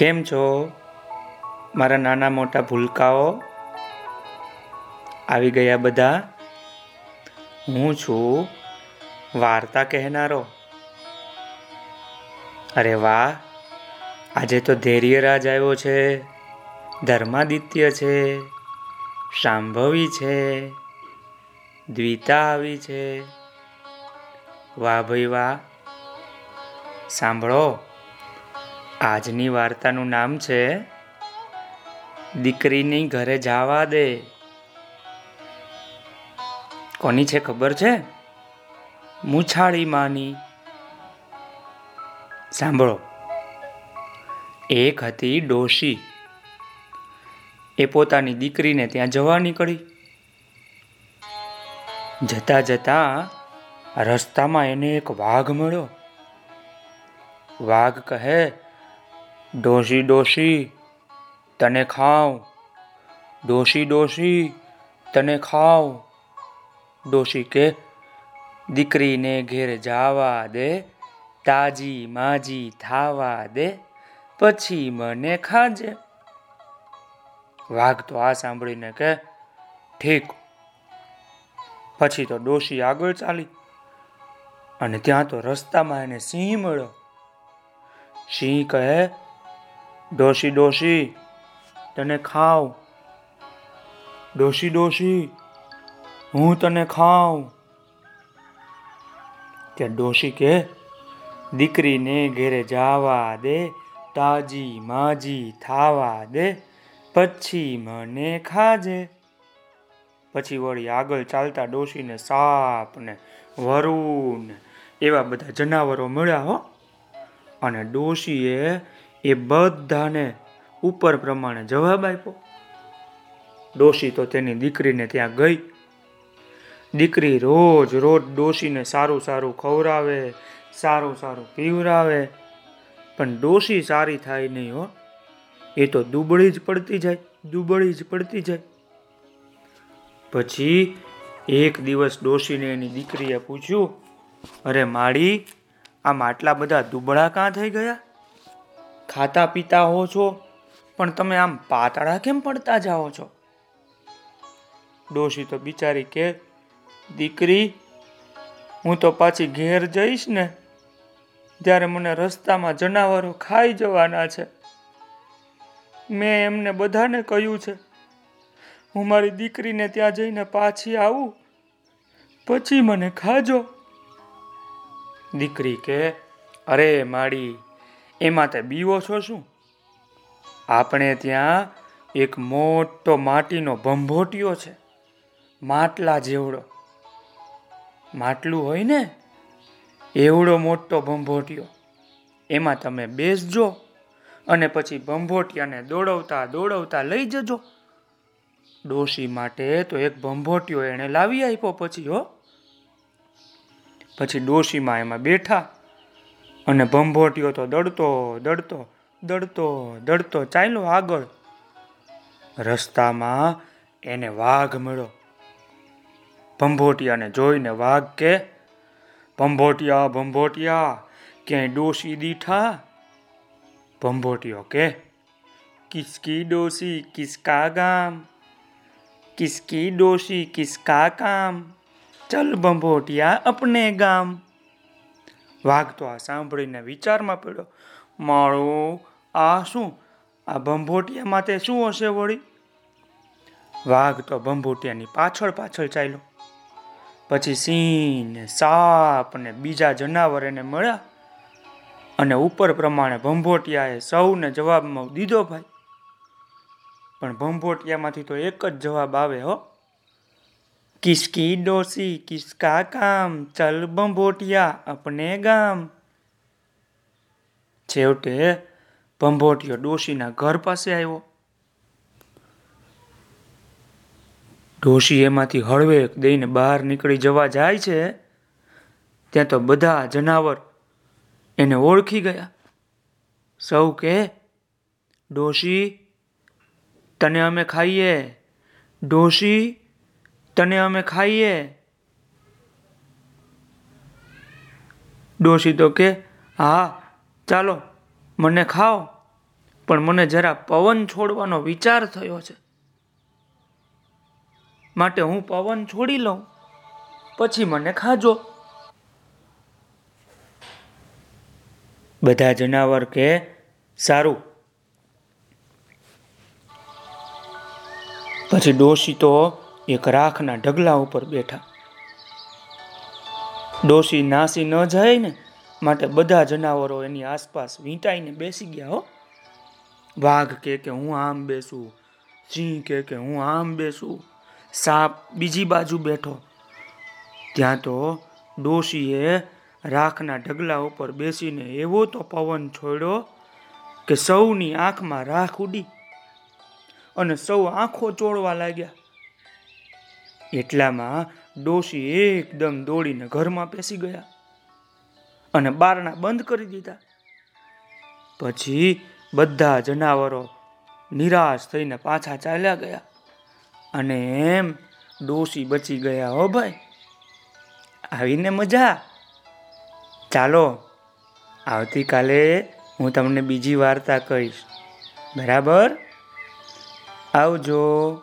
કેમ છો? મારા નાના મોટા ભૂલકાઓ? આવી ગયા બધા? હું છું વાર્તા કહેનારો. અરે વાહ, આજે તો ધૈર્યરાજ આવ્યો છે, ધર્માદિત્ય છે શાંભવી છે, દ્વિતા આવી છે. વાહ ભાઈ વાહ, સાંભળો. આજની વાર્તાનું નામ છે, દીકરીની ઘરે જવા દે. કોની છે ખબર છે? મૂછાળી માની. સાંભળો. એક હતી ડોશી. એ પોતાની દીકરીને ત્યાં જવા નીકળી. જતા જતા રસ્તામાં એને એક વાઘ મળ્યો. વાઘ કહે ડોશી ડોશી, તને ખાવ. ડોશી ડોશી, તને ખાવ. ડોશી કે, દીકરીને ઘેર જાવા દે, તાજી માજી થાવા દે, પછી મને ખાજે. વાઘ તો આ સાંભળીને કે, ઠીક. પછી તો ડોશી આગળ ચાલી. અને ત્યાં તો રસ્તામાં એને સિંહ મળ્યો. સિંહ કહે ડોશી ડોશી, તને ખાવ. ડોશી ડોશી, હું તને ખાવ. ત્યાં ડોશી કે, દીકરીને ઘેરે જાવા દે, તાજી માજી થાવા દે, પછી મને ખાજે. પછી વળી આગળ ચાલતા ડોશીને સાપ ને વરુણ એવા બધા જનાવરો મળ્યા હો. અને ડોશીએ એ બધાને ઉપર પ્રમાણે જવાબ આપ્યો. ડોશી તો તેની દીકરીને ત્યાં ગઈ. દીકરી રોજ રોજ ડોશીને સારું સારું ખવડાવે, સારું સારું પીવરાવે પણ ડોશી સારી થાય નહીં હો. એ તો દુબળી જ પડતી જાય, દુબળી જ પડતી જાય. પછી એક દિવસ ડોશીને એની દીકરીએ પૂછ્યું, અરે માળી, આમ આટલા બધા દુબળા કાં થઈ ગયા? ખાતા પીતા હો છો, પણ તમે આમ પાતળા કેમ પડતા જાઓ છો? ડોશી તો બિચારી કે, દીકરી, હું તો પાછી ઘેર જઈશ ને ત્યારે મને રસ્તામાં જનાવરો ખાઈ જવાના છે. મેં એમને બધાને કહ્યું છે, હું મારી દીકરીને ત્યાં જઈને પાછી આવું, પછી મને ખાજો. દીકરી કે, અરે માડી એમાં તે બીવો છો શું? આપણે ત્યાં એક મોટો માટીનો ભંભોટિયો છે. માટલા જેવડો. માટલું હોય ને, એવડો મોટો ભંભોટિયો. એમાં તમે બેસજો અને પછી ભંભોટિયાને દોડવતા દોડવતા લઈ જજો. ડોશી માટે તો એક ભંભોટિયો એણે લાવી આપ્યો પછી, હો. પછી ડોશીમાં એમાં બેઠા. અને ભંભોટિયો તો દડતો દડતો દડતો દડતો ચાલ્યો આગળ. રસ્તામાં એને વાઘ મળ્યો. ભંભોટિયાને જોઈને વાઘ કે, ભંભોટિયા ભંભોટિયા, ક્યાંય ડોશી દીઠા? ભંભોટિયો કે, કિસકી ડોશી, કિસકા ગામ, કિસકી ડોશી, કિસકા કામ, ચલ ભંભોટિયા, અપને ગામ. વાઘ તો આ સાંભળીને વિચારમાં પડ્યો મારું આ શું? આ ભંભોટિયા માટે શું હશે વળી? વાઘ તો ભંભોટિયાની પાછળ પાછળ ચાલ્યો. પછી સિંહ ને સાપ ને બીજા જનાવર એને મળ્યા અને ઉપર પ્રમાણે ભંભોટિયાએ સૌને જવાબમાં દીધો ભાઈ. પણ ભંભોટિયામાંથી તો એક જ જવાબ આવે હો. કિસકી ડોસી કિસકા કામ ચલ બંભોટિયા અપને ગામ. છેવટે ભંભોટિયો ડોશીના ઘર પાસે આવ્યો. ડોશી એમાંથી હળવે દઈને બહાર નીકળી જવા જાય છે, ત્યાં તો બધા જનાવર એને ઓળખી ગયા. સૌ કે, ડોશી, તને અમે ખાઈએ. ડોશી તને અમે ખાઈએ? ડોશી તો કે, હા, ચાલો, મને ખાઓ. પણ મને જરા પવન છોડવાનો વિચાર થયો છે. માટે હું પવન છોડી લઉં, પછી મને ખાજો. બધા જનાવર કે, સારું. પછી ડોશી તો એક રાખના ઢગલા ઉપર બેઠા. ડોશી નાસી ન જાય ને માટે બધા જનાવરો એની આસપાસ વીંટાઈને બેસી ગયા હો. વાઘ કે કે હું આમ બેસું, સિંહ કે કે હું આમ બેસું, સાપ બીજી બાજુ બેઠો. ત્યાં તો ડોશીએ રાખના ઢગલા ઉપર બેસીને એવો તો પવન છોડ્યો કે સૌની આંખમાં રાખ ઉડી અને સૌ આંખો ચોળવા લાગ્યા. એટલામાં ડોશી એકદમ દોડીને ઘરમાં પેસી ગયા અને બારણા બંધ કરી દીધા. પછી બધા જનાવરો નિરાશ થઈને પાછા ચાલ્યા ગયા અને એમ ડોશી બચી ગયા હો ભાઈ. આવીને મજા. ચાલો, આવતીકાલે હું તમને બીજી વાર્તા કહીશ. બરાબર? આવજો.